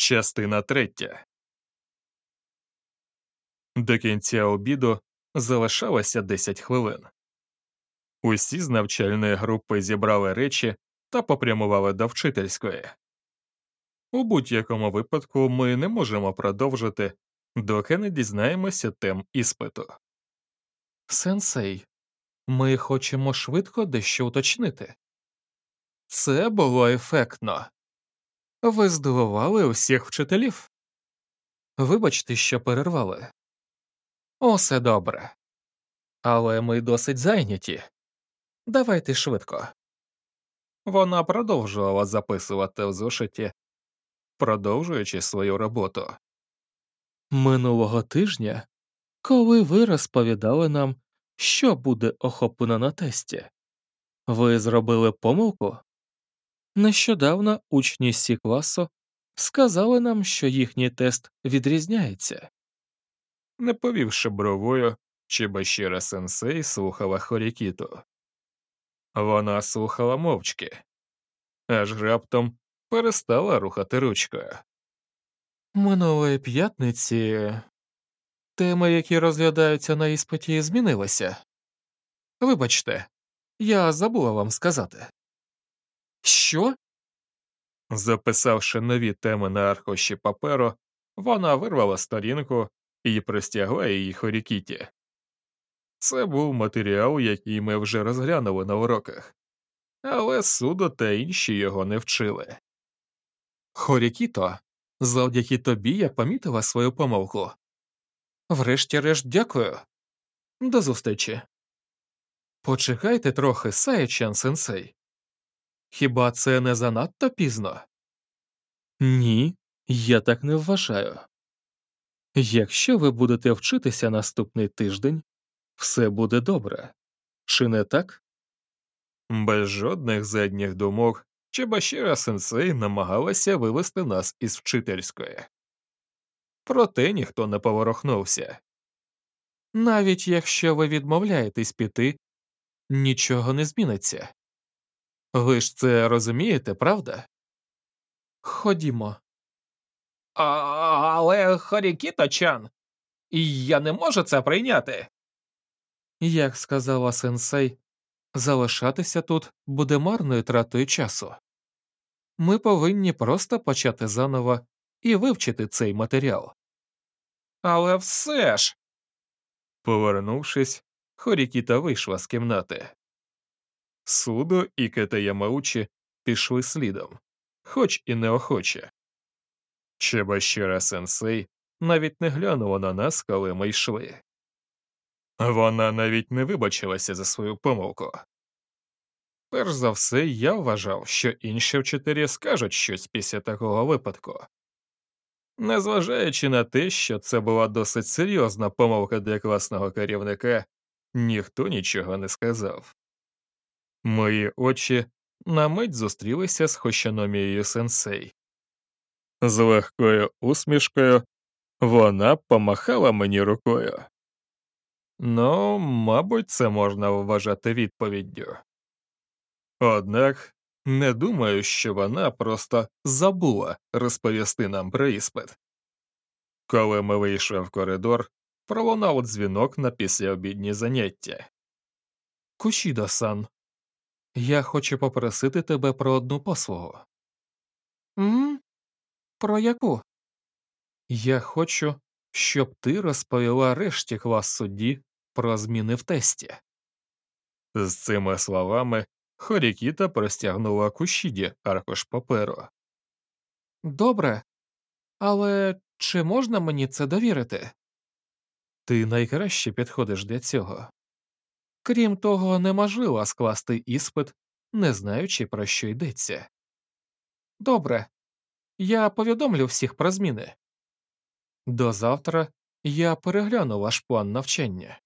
Частина третя. До кінця обіду залишалося 10 хвилин. Усі з навчальної групи зібрали речі та попрямували до вчительської. У будь-якому випадку ми не можемо продовжити, доки не дізнаємося тем іспиту. Сенсей, ми хочемо швидко дещо уточнити. Це було ефектно. Ви здивували усіх вчителів. Вибачте, що перервали. Усе добре. Але ми досить зайняті. Давайте швидко. Вона продовжувала записувати в зошиті, продовжуючи свою роботу. Минулого тижня, коли ви розповідали нам, що буде охоплено на тесті, ви зробили помилку? Нещодавно учні сі класу сказали нам, що їхній тест відрізняється. Не повівши бровою, Чебашіра сенсей слухала Хорікіту. Вона слухала мовчки, аж раптом перестала рухати ручкою. Минулої п'ятниці теми, які розглядаються на іспиті, змінилися. Вибачте, я забула вам сказати. Що? Записавши нові теми на аркуші паперу, вона вирвала сторінку і простягла її Хорікіті. Це був матеріал, який ми вже розглянули на уроках, але судо та інші його не вчили. Хорікіто, завдяки тобі я помітила свою помилку. Врешті-решт, дякую. До зустрічі. Почекайте трохи, Саєчан сенсей. Хіба це не занадто пізно? Ні, я так не вважаю. Якщо ви будете вчитися наступний тиждень, все буде добре, чи не так? Без жодних задніх думок Чебашіра сенсей намагалася вивести нас із вчительської. Проте ніхто не поворохнувся. Навіть якщо ви відмовляєтесь піти, нічого не зміниться. Ви ж це розумієте, правда? Ходімо. А, але Харікіто-чан, я не можу це прийняти. Як сказала сенсей, залишатися тут буде марною тратою часу. Ми повинні просто почати заново і вивчити цей матеріал. Але все ж. Повернувшись, Хорікіта вийшла з кімнати. Судо і Кета Ямаучі пішли слідом, хоч і неохоче. Чебащира сенсей навіть не глянула на нас, коли ми йшли. Вона навіть не вибачилася за свою помилку. Перш за все, я вважав, що інші вчителі скажуть щось після такого випадку. Незважаючи на те, що це була досить серйозна помилка для класного керівника, ніхто нічого не сказав. Мої очі на мить зустрілися з Хощаномією сенсей. З легкою усмішкою вона помахала мені рукою. Ну, мабуть, це можна вважати відповіддю. Однак не думаю, що вона просто забула розповісти нам про іспит. Коли ми вийшли в коридор, пролунав дзвінок на післяобідні заняття. Кушідо-сан, я хочу попросити тебе про одну послугу. М? Про яку? Я хочу, щоб ти розповіла решті клас судді про зміни в тесті. З цими словами Хорікіта простягнула кущіді аркуш паперу. Добре, але чи можна мені це довірити? Ти найкраще підходиш для цього. Крім того, неможливо скласти іспит, не знаючи, про що йдеться. Добре, я повідомлю всіх про зміни. До завтра я перегляну ваш план навчання.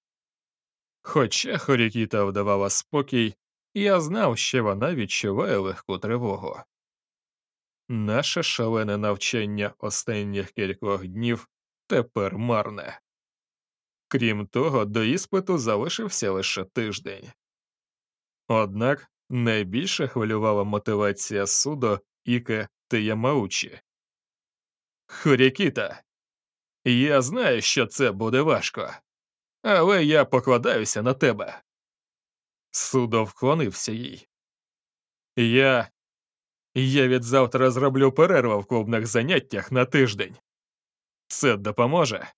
Хоча Хорікіта вдавала спокій, я знав, що вона відчуває легку тривогу. Наше шалене навчання останніх кількох днів тепер марне. Крім того, до іспиту залишився лише тиждень. Однак найбільше хвилювала мотивація судо Іке та Ямаучі. Хорікіта, я знаю, що це буде важко, але я покладаюся на тебе. Судо вклонився їй. Я. Я від завтра зроблю перерву в клубних заняттях на тиждень. Це допоможе.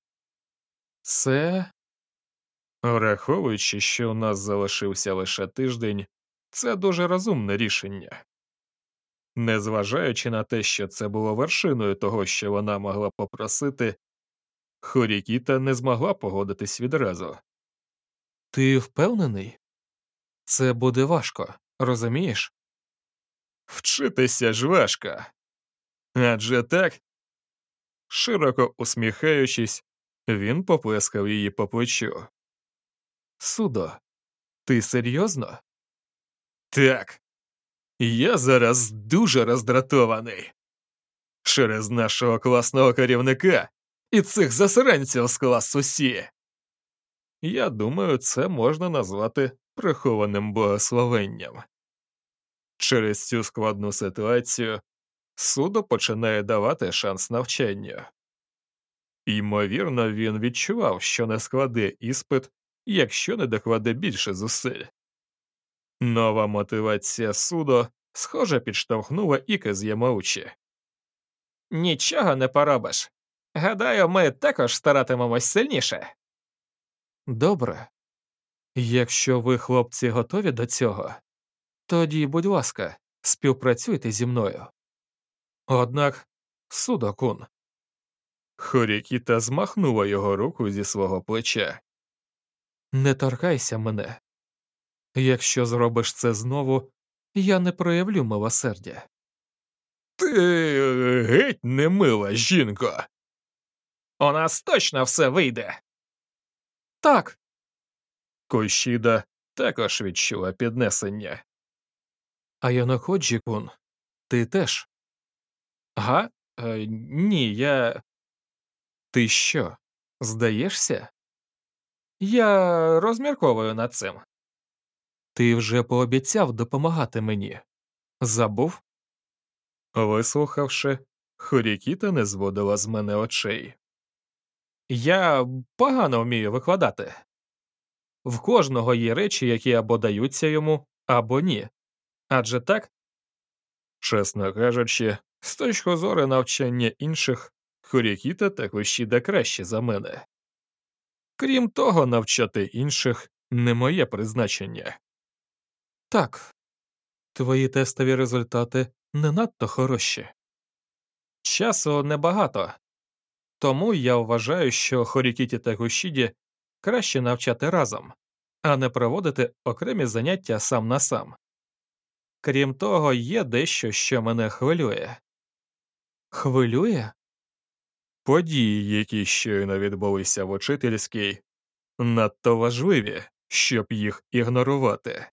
Це. Враховуючи, що у нас залишився лише тиждень, це дуже розумне рішення. Незважаючи на те, що це було вершиною того, що вона могла попросити, Хорікіта не змогла погодитись відразу. Ти впевнений? Це буде важко, розумієш? Вчитися ж важко. Адже так. Широко усміхаючись, він поплескав її по плечу. Судо, ти серйозно? Так. Я зараз дуже роздратований. Через нашого класного керівника і цих засранців з класу Сі. Я думаю, це можна назвати прихованим богословенням. Через цю складну ситуацію судо починає давати шанс навчанню. Ймовірно, він відчував, що не складе іспит, якщо не докладе більше зусиль. Нова мотивація судо, схоже, підштовхнула Іке з Ямаучі. Нічого не поробиш. Гадаю, ми також старатимемось сильніше. Добре. Якщо ви, хлопці, готові до цього, тоді, будь ласка, співпрацюйте зі мною. Однак, судокун. Хорікіта змахнула його руку зі свого плеча. Не торкайся мене. Якщо зробиш це знову, я не проявлю милосердя. Ти геть не мила, жінко. У нас точно все вийде. Так. Кощіда також відчула піднесення. А Яноходжі-кун, ти теж? Га? Е, ні, я. Ти що, здаєшся? Я розмірковую над цим. Ти вже пообіцяв допомагати мені. Забув? Вислухавши, Хорікіта не зводила з мене очей. Я погано вмію викладати. В кожного є речі, які або даються йому, або ні. Адже так? Чесно кажучи, з точки зору навчання інших, Хорікіта та Кощіда краще за мене. Крім того, навчати інших не моє призначення. Так, твої тестові результати не надто хороші. Часу небагато, тому я вважаю, що Хорікіті та Гущіді краще навчати разом, а не проводити окремі заняття сам на сам. Крім того, є дещо, що мене хвилює. Хвилює? Події, які щойно відбулися в учительській, надто важливі, щоб їх ігнорувати.